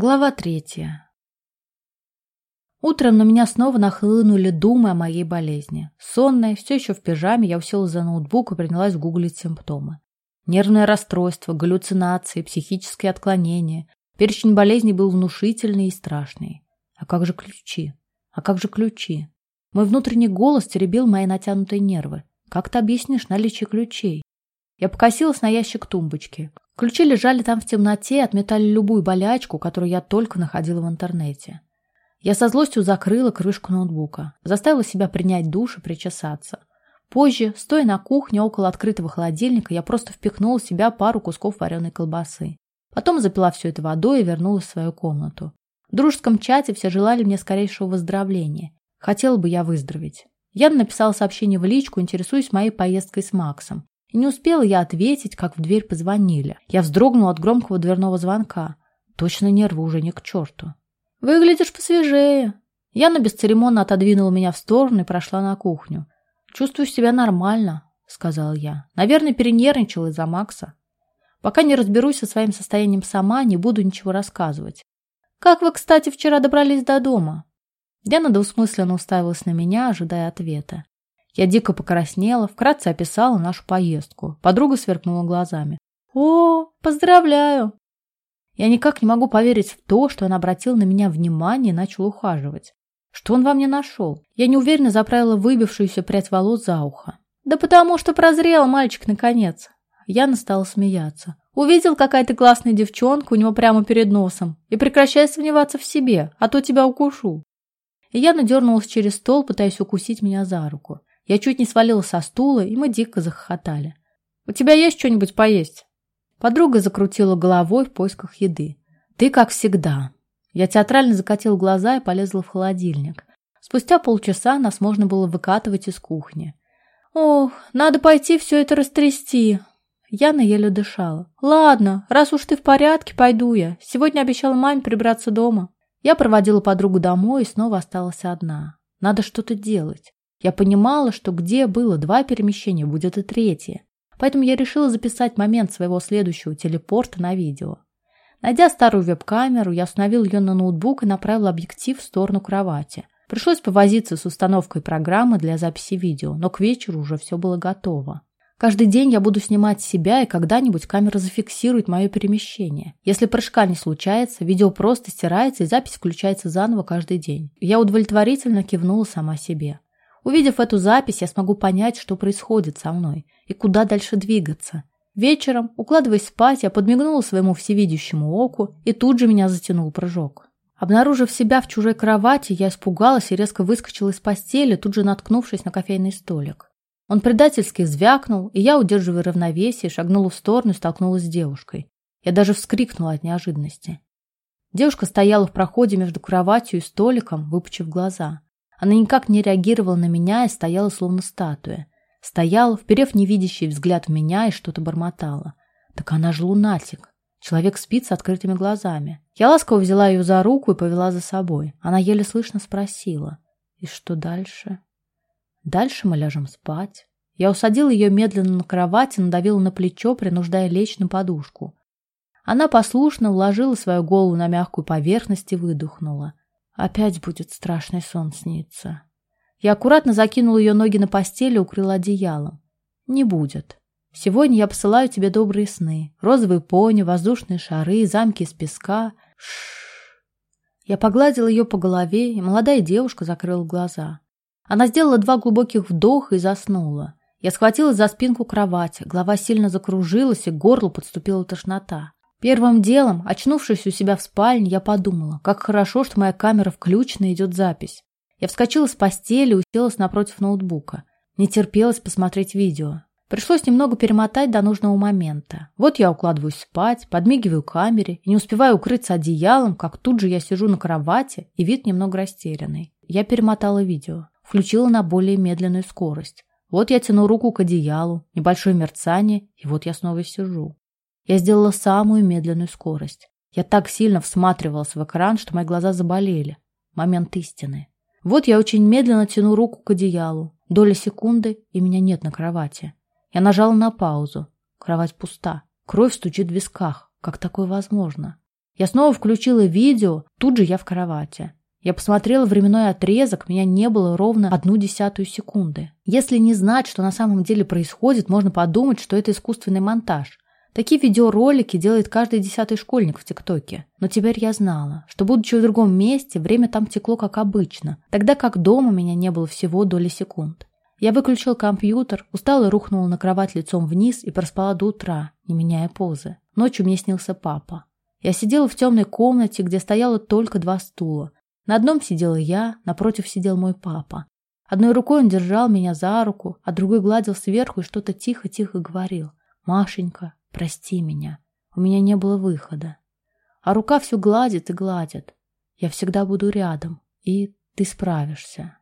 Глава третья. Утром на меня снова нахлынули думы о моей болезни. Сонная, все еще в пижаме, я уселась за ноутбук и принялась гуглить симптомы. Нервное расстройство, галлюцинации, психические отклонения. Перечень болезней был внушительный и страшный. А как же ключи? А как же ключи? Мой внутренний голос теребил мои натянутые нервы. Как ты объяснишь наличие ключей? Я покосилась на ящик тумбочки. Ключи лежали там в темноте и отметали любую болячку, которую я только находила в интернете. Я со злостью закрыла крышку ноутбука, заставила себя принять душ и причесаться. Позже, стоя на кухне около открытого холодильника, я просто впихнула в себя пару кусков вареной колбасы. Потом запила все это водой и вернулась в свою комнату. В дружеском чате все желали мне скорейшего выздоровления. Хотела бы я выздороветь. Я написала сообщение в личку, интересуясь моей поездкой с Максом. И не успела я ответить, как в дверь позвонили. Я вздрогнула от громкого дверного звонка. Точно нервы уже не к черту. «Выглядишь посвежее». Яна бесцеремонно отодвинула меня в сторону и прошла на кухню. «Чувствую себя нормально», — сказала я. «Наверное, перенервничала из-за Макса. Пока не разберусь со своим состоянием сама, не буду ничего рассказывать. Как вы, кстати, вчера добрались до дома?» Яна двусмысленно уставилась на меня, ожидая ответа. Я дико покраснела, вкратце описала нашу поездку. Подруга сверкнула глазами. «О, поздравляю!» Я никак не могу поверить в то, что он обратил на меня внимание и начал ухаживать. Что он во мне нашел? Я неуверенно заправила выбившуюся прядь волос за ухо. «Да потому что прозрел мальчик наконец!» Яна стала смеяться. «Увидел, какая ты классная девчонка у него прямо перед носом. И прекращай сомневаться в себе, а то тебя укушу!» И Яна дернулась через стол, пытаясь укусить меня за руку. Я чуть не свалилась со стула, и мы дико захохотали. «У тебя есть что-нибудь поесть?» Подруга закрутила головой в поисках еды. «Ты как всегда». Я театрально закатил глаза и полезла в холодильник. Спустя полчаса нас можно было выкатывать из кухни. «Ох, надо пойти все это растрясти!» Яна еле дышала. «Ладно, раз уж ты в порядке, пойду я. Сегодня обещала маме прибраться дома». Я проводила подругу домой и снова осталась одна. Надо что-то делать. Я понимала, что где было два перемещения, будет и третье. Поэтому я решила записать момент своего следующего телепорта на видео. Найдя старую веб-камеру, я установила ее на ноутбук и направила объектив в сторону кровати. Пришлось повозиться с установкой программы для записи видео, но к вечеру уже все было готово. Каждый день я буду снимать себя, и когда-нибудь камера зафиксирует мое перемещение. Если прыжка не случается, видео просто стирается, и запись включается заново каждый день. Я удовлетворительно кивнула сама себе. Увидев эту запись, я смогу понять, что происходит со мной и куда дальше двигаться. Вечером, укладываясь спать, я подмигнула своему всевидящему оку, и тут же меня затянул прыжок. Обнаружив себя в чужой кровати, я испугалась и резко выскочила из постели, тут же наткнувшись на кофейный столик. Он предательски звякнул, и я, удерживая равновесие, шагнула в сторону и столкнулась с девушкой. Я даже вскрикнула от неожиданности. Девушка стояла в проходе между кроватью и столиком, выпучив глаза. Она никак не реагировала на меня и стояла словно статуя. Стояла, вперев невидящий взгляд в меня и что-то бормотала. Так она же лунатик. Человек спит с открытыми глазами. Я ласково взяла ее за руку и повела за собой. Она еле слышно спросила. И что дальше? Дальше мы ляжем спать. Я усадила ее медленно на кровать и надавила на плечо, принуждая лечь на подушку. Она послушно вложила свою голову на мягкую поверхность и выдохнула. Опять будет страшный сон сниться. Я аккуратно закинул ее ноги на постель и укрыл одеялом. Не будет. Сегодня я посылаю тебе добрые сны. Розовые пони, воздушные шары, замки из песка. Шш. Я погладил ее по голове, и молодая девушка закрыла глаза. Она сделала два глубоких вдоха и заснула. Я схватилась за спинку кровати, голова сильно закружилась, и к горлу подступила тошнота. Первым делом, очнувшись у себя в спальне, я подумала, как хорошо, что моя камера включена и идет запись. Я вскочила с постели и уселась напротив ноутбука. Не терпелось посмотреть видео. Пришлось немного перемотать до нужного момента. Вот я укладываюсь спать, подмигиваю камере и не успеваю укрыться одеялом, как тут же я сижу на кровати и вид немного растерянный. Я перемотала видео, включила на более медленную скорость. Вот я тяну руку к одеялу, небольшое мерцание, и вот я снова сижу. Я сделала самую медленную скорость. Я так сильно всматривалась в экран, что мои глаза заболели. Момент истины. Вот я очень медленно тяну руку к одеялу. Доля секунды, и меня нет на кровати. Я нажала на паузу. Кровать пуста. Кровь стучит в висках. Как такое возможно? Я снова включила видео, тут же я в кровати. Я посмотрела временной отрезок, меня не было ровно одну десятую секунды. Если не знать, что на самом деле происходит, можно подумать, что это искусственный монтаж. Такие видеоролики делает каждый десятый школьник в ТикТоке. Но теперь я знала, что, будучи в другом месте, время там текло как обычно, тогда как дома меня не было всего доли секунд. Я выключил компьютер, устало рухнула на кровать лицом вниз и проспала до утра, не меняя позы. Ночью мне снился папа. Я сидела в темной комнате, где стояло только два стула. На одном сидела я, напротив сидел мой папа. Одной рукой он держал меня за руку, а другой гладил сверху и что-то тихо-тихо говорил. «Машенька, прости меня. У меня не было выхода. А рука все гладит и гладит. Я всегда буду рядом, и ты справишься».